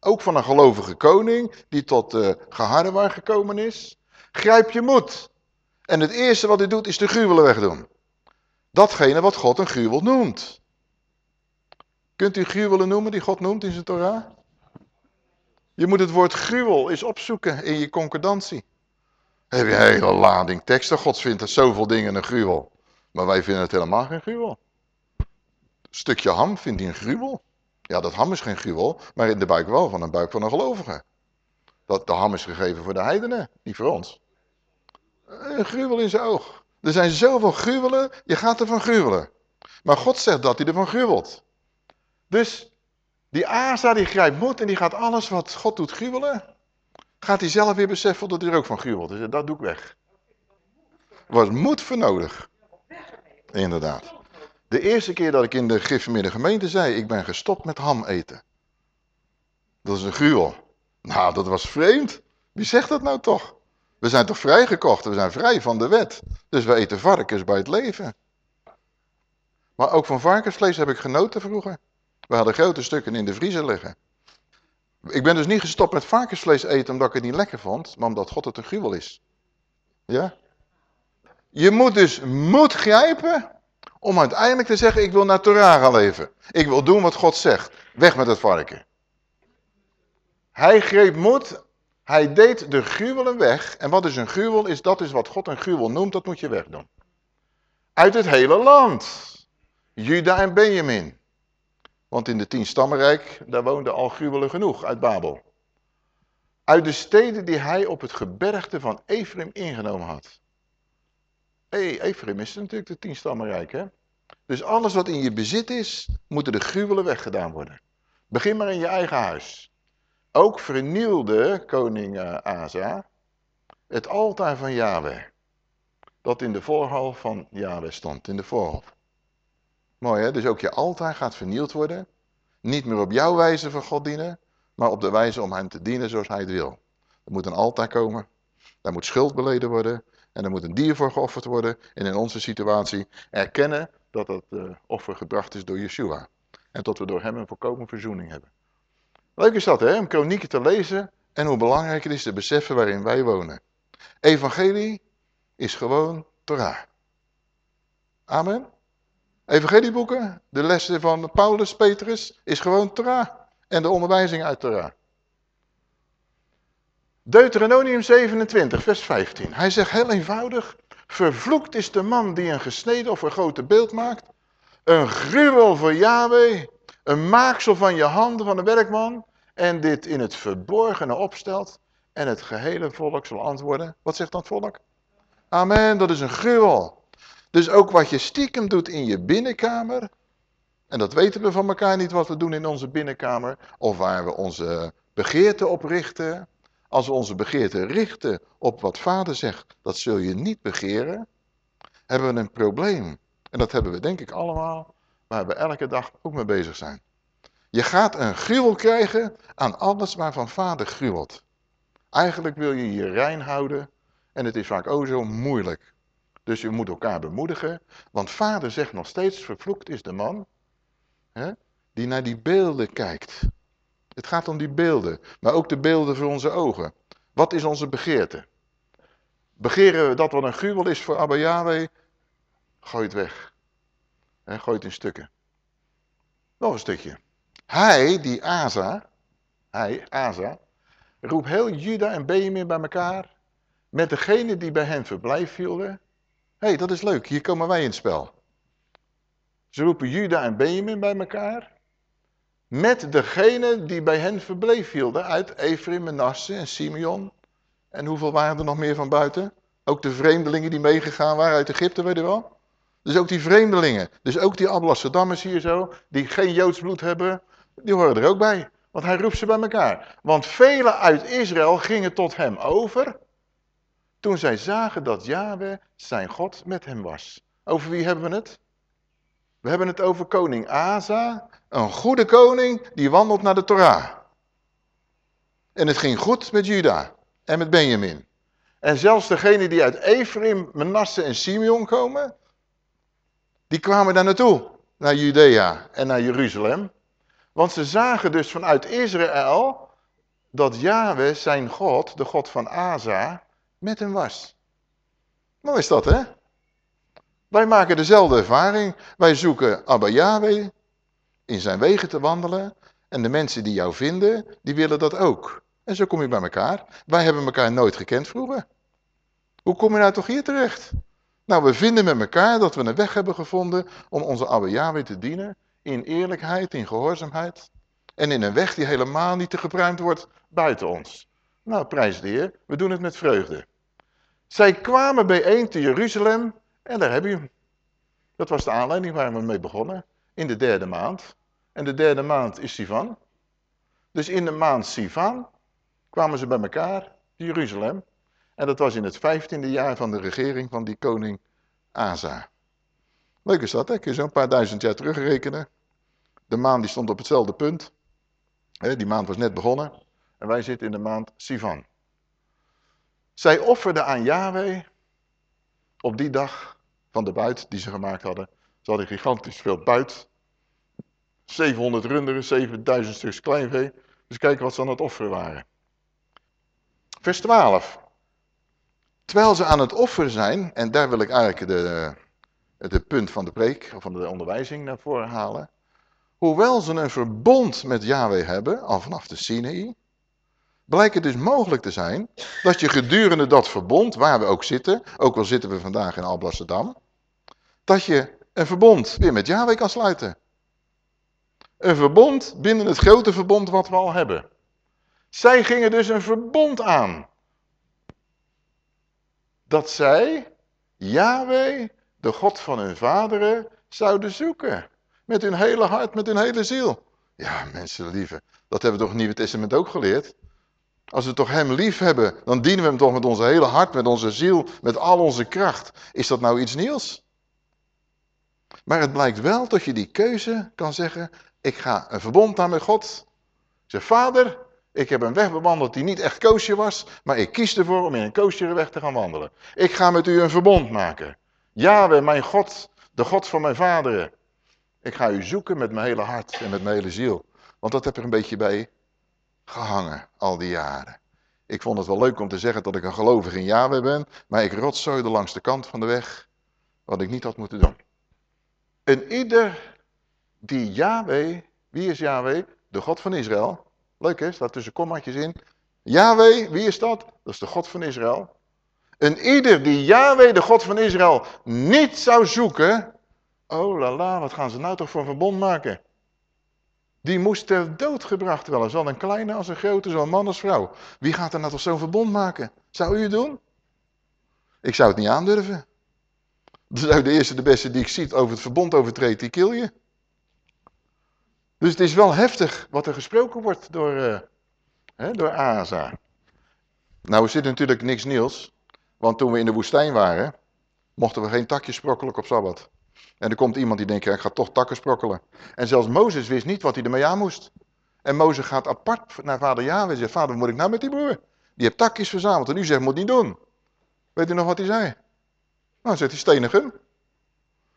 ook van een gelovige koning die tot uh, Geharrewar gekomen is, grijp je moed. En het eerste wat hij doet is de gruwelen wegdoen. Datgene wat God een gruwel noemt. Kunt u gruwelen noemen die God noemt in zijn Torah? Je moet het woord gruwel eens opzoeken in je concordantie. heb je een hele lading teksten. God vindt er zoveel dingen een gruwel. Maar wij vinden het helemaal geen gruwel. Een stukje ham vindt hij een gruwel. Ja, dat ham is geen gruwel, maar in de buik wel van een buik van een gelovige. Dat, de ham is gegeven voor de heidenen, niet voor ons. Een gruwel in zijn oog. Er zijn zoveel gruwelen, je gaat ervan gruwelen. Maar God zegt dat hij ervan gruwelt. Dus die Asa die grijpt moed en die gaat alles wat God doet gruwelen. Gaat hij zelf weer beseffen dat hij er ook van gruwelt. Dus dat doe ik weg. Was moed voor nodig. Inderdaad. De eerste keer dat ik in de gereformeerde gemeente zei, ik ben gestopt met ham eten. Dat is een gruwel. Nou, dat was vreemd. Wie zegt dat nou toch? We zijn toch vrijgekocht, we zijn vrij van de wet. Dus we eten varkens bij het leven. Maar ook van varkensvlees heb ik genoten vroeger. We hadden grote stukken in de vriezer liggen. Ik ben dus niet gestopt met varkensvlees eten omdat ik het niet lekker vond, maar omdat God het een gruwel is. Ja? Je moet dus moed grijpen om uiteindelijk te zeggen, ik wil naar Torah gaan leven. Ik wil doen wat God zegt. Weg met het varken. Hij greep moed, hij deed de gruwelen weg. En wat is een gruwel? Is, dat is wat God een gruwel noemt, dat moet je wegdoen. Uit het hele land. Juda en Benjamin. Want in de tien stammenrijk, daar woonden al gruwelen genoeg uit Babel. Uit de steden die hij op het gebergte van Ephraim ingenomen had. Hey, Ephraim is natuurlijk de tien stammenrijk, hè? Dus alles wat in je bezit is, moeten de gruwelen weggedaan worden. Begin maar in je eigen huis. Ook vernielde koning uh, Asa het altaar van Yahweh. Dat in de voorhal van Yahweh stond, in de voorhof. Mooi hè, dus ook je altaar gaat vernield worden. Niet meer op jouw wijze van God dienen, maar op de wijze om hem te dienen zoals hij het wil. Er moet een altaar komen, daar moet schuld beleden worden en er moet een dier voor geofferd worden. En in onze situatie erkennen dat dat uh, offer gebracht is door Yeshua. En dat we door hem een volkomen verzoening hebben. Leuk is dat hè, om kronieken te lezen en hoe belangrijk het is te beseffen waarin wij wonen. Evangelie is gewoon Torah. Amen. Evangelieboeken, de lessen van Paulus, Petrus, is gewoon Torah. En de onderwijzing uit Torah. Deuteronomium 27, vers 15. Hij zegt heel eenvoudig, vervloekt is de man die een gesneden of een grote beeld maakt. Een gruwel voor Yahweh, een maaksel van je handen van de werkman. En dit in het verborgene opstelt. En het gehele volk zal antwoorden. Wat zegt dat volk? Amen, dat is een gruwel. Dus ook wat je stiekem doet in je binnenkamer. En dat weten we van elkaar niet wat we doen in onze binnenkamer. Of waar we onze begeerte op richten. Als we onze begeerte richten op wat vader zegt, dat zul je niet begeren. Hebben we een probleem. En dat hebben we denk ik allemaal. Waar we elke dag ook mee bezig zijn. Je gaat een gruwel krijgen aan alles waarvan vader gruwelt. Eigenlijk wil je je rein houden. En het is vaak ook zo moeilijk. Dus je moet elkaar bemoedigen. Want vader zegt nog steeds, vervloekt is de man hè, die naar die beelden kijkt. Het gaat om die beelden, maar ook de beelden voor onze ogen. Wat is onze begeerte? Begeren we dat wat een gruwel is voor Abba Yahweh? Gooi het weg. He, gooi het in stukken. Nog een stukje. Hij, die Asa, hij, Asa, roept heel Juda en Benjamin bij elkaar. Met degene die bij hen verblijf hielden. Hé, hey, dat is leuk, hier komen wij in het spel. Ze roepen Juda en Benjamin bij elkaar. Met degene die bij hen verbleef hielden uit Ephraim, Manasse en Simeon. En hoeveel waren er nog meer van buiten? Ook de vreemdelingen die meegegaan waren uit Egypte, weet je wel? Dus ook die vreemdelingen, dus ook die Ablassadammers hier zo, die geen Joods bloed hebben, die horen er ook bij. Want hij roept ze bij elkaar. Want velen uit Israël gingen tot hem over, toen zij zagen dat Yahweh zijn God met hem was. Over wie hebben we het? We hebben het over koning Asa, een goede koning die wandelt naar de Torah. En het ging goed met Juda en met Benjamin. En zelfs degenen die uit Ephraim, Manasse en Simeon komen, die kwamen daar naartoe, naar Judea en naar Jeruzalem. Want ze zagen dus vanuit Israël dat Yahweh zijn God, de God van Asa, met hem was. Mooi is dat, hè? Wij maken dezelfde ervaring. Wij zoeken Abba Yahweh in zijn wegen te wandelen. En de mensen die jou vinden, die willen dat ook. En zo kom je bij elkaar. Wij hebben elkaar nooit gekend vroeger. Hoe kom je nou toch hier terecht? Nou, we vinden met elkaar dat we een weg hebben gevonden om onze Abba Yahweh te dienen. In eerlijkheid, in gehoorzaamheid. En in een weg die helemaal niet te gebruikt wordt buiten ons. Nou, prijs de Heer, we doen het met vreugde. Zij kwamen bijeen te Jeruzalem en daar heb je hem. Dat was de aanleiding waar we mee begonnen. In de derde maand. En de derde maand is Sivan. Dus in de maand Sivan kwamen ze bij elkaar, Jeruzalem. En dat was in het vijftiende jaar van de regering van die koning Asa. Leuk is dat, hè? Kun je zo'n paar duizend jaar terugrekenen. De maan die stond op hetzelfde punt. Die maand was net begonnen. En wij zitten in de maand Sivan. Zij offerden aan Yahweh op die dag van de buit die ze gemaakt hadden, Ze hadden gigantisch veel buit. 700 runderen, 7000 stuks kleinvee. Dus kijk wat ze aan het offeren waren. Vers 12. Terwijl ze aan het offeren zijn, en daar wil ik eigenlijk de, het punt van de preek, of van de onderwijzing naar voren halen. Hoewel ze een verbond met Yahweh hebben, al vanaf de Sinaï, blijkt het dus mogelijk te zijn dat je gedurende dat verbond, waar we ook zitten, ook al zitten we vandaag in Alblasserdam, dat je een verbond weer met Yahweh kan sluiten. Een verbond binnen het grote verbond wat we al hebben. Zij gingen dus een verbond aan. Dat zij Yahweh, de God van hun vaderen, zouden zoeken. Met hun hele hart, met hun hele ziel. Ja, mensen lieve, dat hebben we toch in het Nieuwe Testament ook geleerd? Als we toch hem lief hebben, dan dienen we hem toch met onze hele hart, met onze ziel, met al onze kracht. Is dat nou iets nieuws? Maar het blijkt wel dat je die keuze kan zeggen, ik ga een verbond aan met God. Ik zeg, vader, ik heb een weg bewandeld die niet echt koosje was, maar ik kies ervoor om in een koosjere weg te gaan wandelen. Ik ga met u een verbond maken. Ja, mijn God, de God van mijn vaderen. Ik ga u zoeken met mijn hele hart en met mijn hele ziel. Want dat heb er een beetje bij gehangen, al die jaren. Ik vond het wel leuk om te zeggen dat ik een gelovige in Yahweh ben, maar ik rotzooide langs de kant van de weg, wat ik niet had moeten doen. En ieder die Yahweh, wie is Yahweh? De God van Israël. Leuk hè, staat tussen kommaatjes in. Yahweh, wie is dat? Dat is de God van Israël. En ieder die Yahweh, de God van Israël, niet zou zoeken, oh la la, wat gaan ze nou toch voor een verbond maken? Die moest ter dood gebracht worden. Zowel een kleine als een grote, zowel man als vrouw. Wie gaat er nou toch zo'n verbond maken? Zou u het doen? Ik zou het niet aandurven. De eerste, de beste die ik zie over het verbond overtreedt, die kill je. Dus het is wel heftig wat er gesproken wordt door, uh, hè, door Asa. Nou is dit natuurlijk niks nieuws. Want toen we in de woestijn waren, mochten we geen takjes sprokkelen op Sabbat. En er komt iemand die denkt, ik ga toch takken sprokkelen. En zelfs Mozes wist niet wat hij ermee aan moest. En Mozes gaat apart naar vader Yahweh en zegt, vader, wat moet ik nou met die broer? Die heeft takjes verzameld en u zegt, moet niet doen. Weet u nog wat hij zei? Nou, zegt hij, stenigen.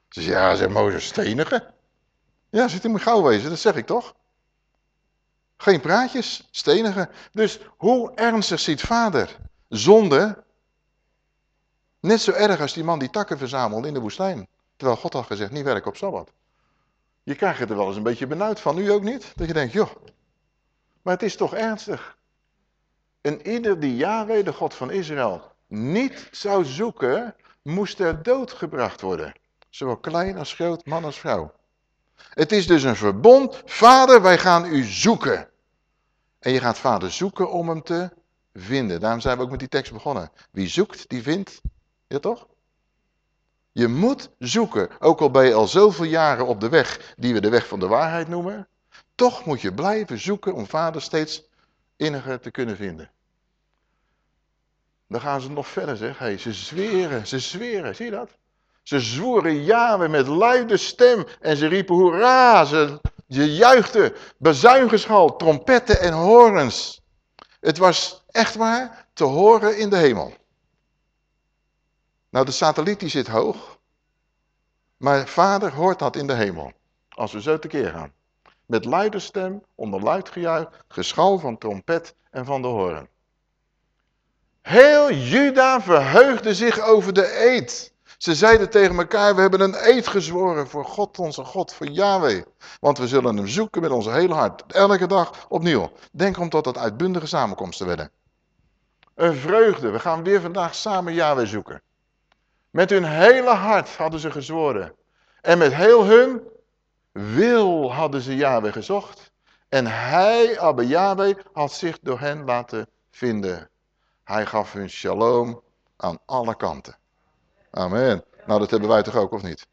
Ze zegt, ja, zegt Mozes, stenigen? Ja, zit hij moet gauw wezen, dat zeg ik toch? Geen praatjes, stenigen. Dus hoe ernstig ziet vader zonde? Net zo erg als die man die takken verzamelde in de woestijn. Terwijl God had gezegd, niet werken op Sabbat. Je krijgt er wel eens een beetje benauwd van, u ook niet? Dat je denkt, joh, maar het is toch ernstig. En ieder die Yahweh, de God van Israël, niet zou zoeken, moest er doodgebracht worden. Zowel klein als groot, man als vrouw. Het is dus een verbond. Vader, wij gaan u zoeken. En je gaat vader zoeken om hem te vinden. Daarom zijn we ook met die tekst begonnen. Wie zoekt, die vindt. Ja toch? Je moet zoeken. Ook al ben je al zoveel jaren op de weg die we de weg van de waarheid noemen. Toch moet je blijven zoeken om vader steeds inniger te kunnen vinden. Dan gaan ze nog verder zeg. Hey, ze zweren, ze zweren. Zie je dat? Ze zwoeren Yahweh met luide stem en ze riepen hoera. Ze, ze juichten, bezuingeschal, trompetten en horens. Het was echt waar te horen in de hemel. Nou, de satelliet die zit hoog. Maar vader hoort dat in de hemel. Als we zo tekeer gaan. Met luide stem, onder luid gejuich, geschal van trompet en van de hoorn. Heel Juda verheugde zich over de eed. Ze zeiden tegen elkaar, we hebben een eed gezworen voor God, onze God, voor Yahweh. Want we zullen hem zoeken met onze hele hart, elke dag opnieuw. Denk om tot dat uitbundige samenkomsten werden. Een vreugde, we gaan weer vandaag samen Yahweh zoeken. Met hun hele hart hadden ze gezworen. En met heel hun wil hadden ze Yahweh gezocht. En hij, Abba Yahweh, had zich door hen laten vinden. Hij gaf hun shalom aan alle kanten. Amen. Nou, dat hebben wij toch ook, of niet?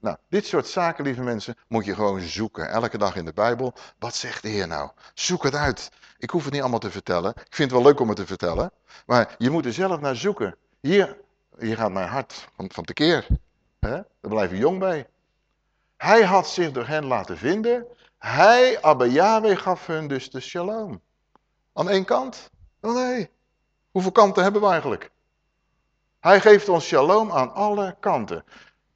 Nou, dit soort zaken, lieve mensen, moet je gewoon zoeken. Elke dag in de Bijbel. Wat zegt de Heer nou? Zoek het uit. Ik hoef het niet allemaal te vertellen. Ik vind het wel leuk om het te vertellen. Maar je moet er zelf naar zoeken. Hier, hier gaat mijn hart van, van tekeer. He? Daar blijf je jong bij. Hij had zich door hen laten vinden. Hij, Abba Yahweh, gaf hun dus de shalom. Aan één kant? Oh nee. Hoeveel kanten hebben we eigenlijk? Hij geeft ons shalom aan alle kanten.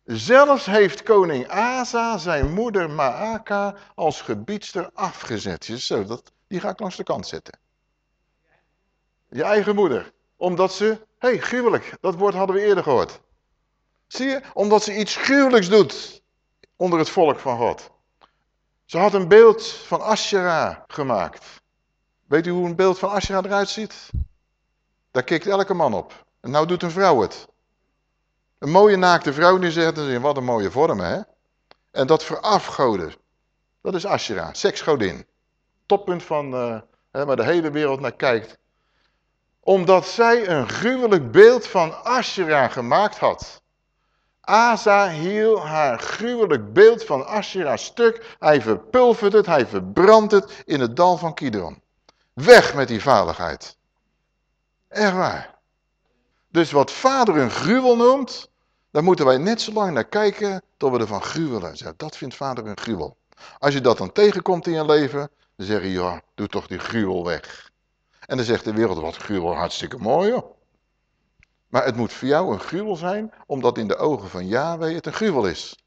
Zelfs heeft koning Asa zijn moeder Maaka als gebiedster afgezet. Zo, dat, die ga ik langs de kant zetten. Je eigen moeder. Omdat ze, hé, hey, gruwelijk, dat woord hadden we eerder gehoord. Zie je? Omdat ze iets gruwelijks doet onder het volk van God. Ze had een beeld van Asherah gemaakt. Weet u hoe een beeld van Asherah eruit ziet? Daar kijkt elke man op. En nou doet een vrouw het. Een mooie naakte vrouw neerzetten, wat een mooie vormen, hè? En dat verafgoden, dat is Asherah, seksgodin. Toppunt van, hè, waar de hele wereld naar kijkt. Omdat zij een gruwelijk beeld van Asherah gemaakt had. Asa hield haar gruwelijk beeld van Asherah stuk. Hij verpulvert het, hij verbrandt het in het dal van Kidron. Weg met die valigheid. Echt waar. Dus wat vader een gruwel noemt, daar moeten wij net zo lang naar kijken tot we ervan gruwelen. Zeg, dat vindt vader een gruwel. Als je dat dan tegenkomt in je leven, dan zeg je, ja, doe toch die gruwel weg. En dan zegt de wereld, wat gruwel, hartstikke mooi hoor. Maar het moet voor jou een gruwel zijn, omdat in de ogen van Yahweh het een gruwel is.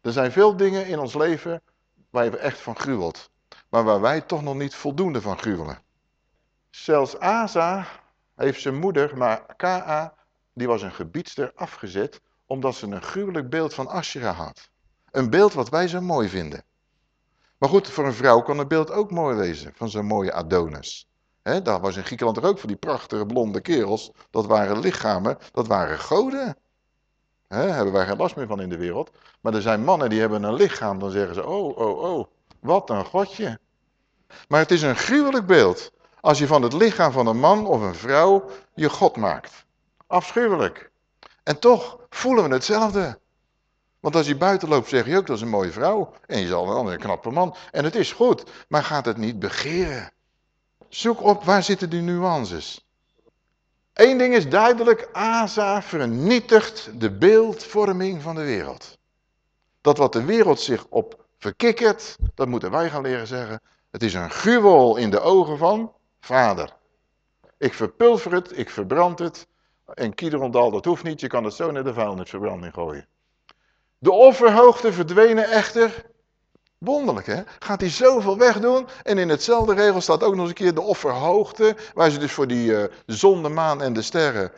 Er zijn veel dingen in ons leven waar je echt van gruwelt. Maar waar wij toch nog niet voldoende van gruwelen. Zelfs Asa heeft zijn moeder, maar Ka, die was een gebiedster afgezet, omdat ze een gruwelijk beeld van Asherah had. Een beeld wat wij zo mooi vinden. Maar goed, voor een vrouw kan een beeld ook mooi wezen, van zo'n mooie Adonis. Daar was in Griekenland er ook van die prachtige blonde kerels. Dat waren lichamen, dat waren goden. He, hebben wij geen last meer van in de wereld. Maar er zijn mannen die hebben een lichaam, dan zeggen ze, oh, oh, oh, wat een godje. Maar het is een gruwelijk beeld. Als je van het lichaam van een man of een vrouw je God maakt. Afschuwelijk. En toch voelen we hetzelfde. Want als je buiten loopt zeg je ook dat is een mooie vrouw. En je zal een knappe man. En het is goed, maar gaat het niet begeren. Zoek op waar zitten die nuances. Eén ding is duidelijk, Asa vernietigt de beeldvorming van de wereld. Dat wat de wereld zich op verkikkert, dat moeten wij gaan leren zeggen. Het is een gruwel in de ogen van vader. Ik verpulver het, ik verbrand het. En Kiederondal, dat hoeft niet, je kan het zo naar de vuilnisverbranding gooien. De offerhoogte verdwenen echter Wonderlijk hè? Gaat hij zoveel wegdoen en in hetzelfde regel staat ook nog eens een keer de offerhoogte, waar ze dus voor die uh, zon, de maan en de sterren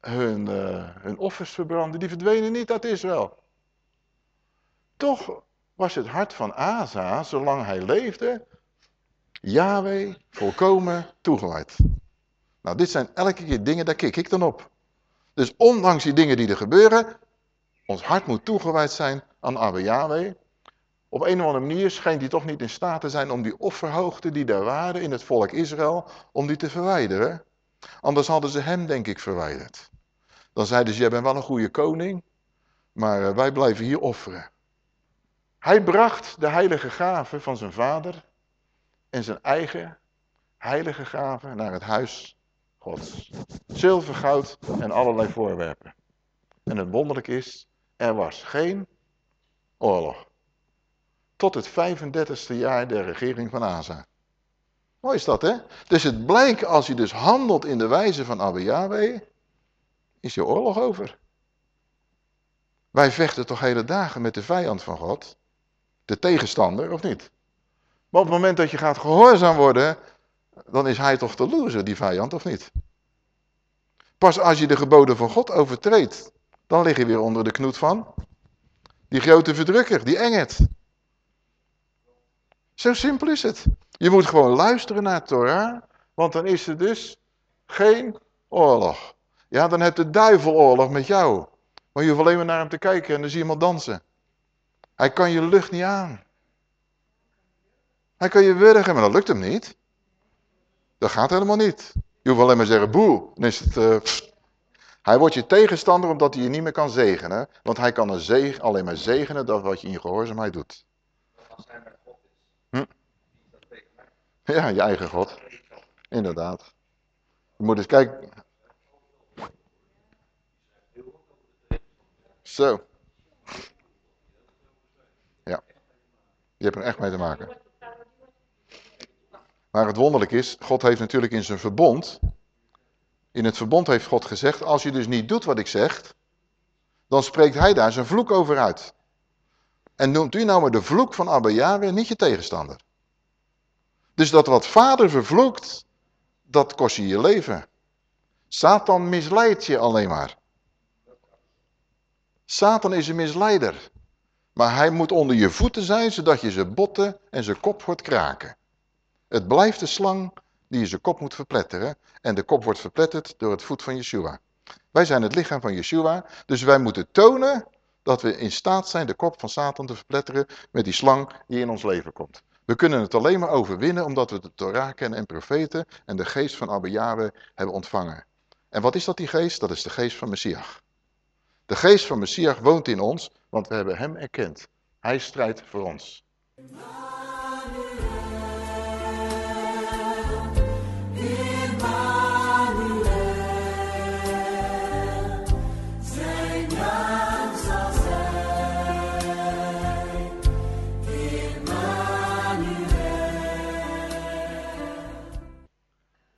hun, uh, hun offers verbranden. Die verdwenen niet uit Israël. Toch was het hart van Asa, zolang hij leefde, Yahweh volkomen toegewijd. Nou, dit zijn elke keer dingen, daar kik ik dan op. Dus ondanks die dingen die er gebeuren, ons hart moet toegewijd zijn aan Abba Yahweh. Op een of andere manier schijnt hij toch niet in staat te zijn om die offerhoogte die daar waren in het volk Israël, om die te verwijderen. Anders hadden ze hem denk ik verwijderd. Dan zeiden ze, jij bent wel een goede koning, maar eh, wij blijven hier offeren. Hij bracht de heilige gave van zijn vader en zijn eigen heilige gave naar het huis Gods. Zilver, goud en allerlei voorwerpen. En het wonderlijk is, er was geen oorlog tot het 35ste jaar der regering van Asa. Mooi is dat, hè? Dus het blijkt, als je dus handelt in de wijze van Abba Yahweh, is je oorlog over. Wij vechten toch hele dagen met de vijand van God, de tegenstander, of niet? Maar op het moment dat je gaat gehoorzaam worden, dan is hij toch de loser, die vijand, of niet? Pas als je de geboden van God overtreedt, dan lig je weer onder de knoet van die grote verdrukker, die engert. Zo simpel is het. Je moet gewoon luisteren naar Torah, want dan is er dus geen oorlog. Ja, dan heeft de duivel oorlog met jou. Maar je hoeft alleen maar naar hem te kijken en dan zie je iemand dansen. Hij kan je lucht niet aan. Hij kan je wurgen, maar dat lukt hem niet. Dat gaat helemaal niet. Je hoeft alleen maar zeggen, boe, dan is het... Uh, hij wordt je tegenstander omdat hij je niet meer kan zegenen. Want hij kan alleen maar zegenen dat wat je in je gehoorzaamheid doet. Ja, je eigen God. Inderdaad. Je moet eens kijken. Zo. Ja. Je hebt er echt mee te maken. Maar het wonderlijk is, God heeft natuurlijk in zijn verbond, in het verbond heeft God gezegd, als je dus niet doet wat ik zeg, dan spreekt hij daar zijn vloek over uit. En noemt u nou maar de vloek van Abba niet je tegenstander. Dus dat wat vader vervloekt, dat kost je je leven. Satan misleidt je alleen maar. Satan is een misleider. Maar hij moet onder je voeten zijn, zodat je zijn botten en zijn kop hoort kraken. Het blijft de slang die je zijn kop moet verpletteren. En de kop wordt verpletterd door het voet van Yeshua. Wij zijn het lichaam van Yeshua, dus wij moeten tonen dat we in staat zijn de kop van Satan te verpletteren met die slang die in ons leven komt. We kunnen het alleen maar overwinnen omdat we de Torah kennen en profeten en de geest van Abba Yahweh hebben ontvangen. En wat is dat die geest? Dat is de geest van Messias. De geest van Messias woont in ons, want we hebben hem erkend. Hij strijdt voor ons.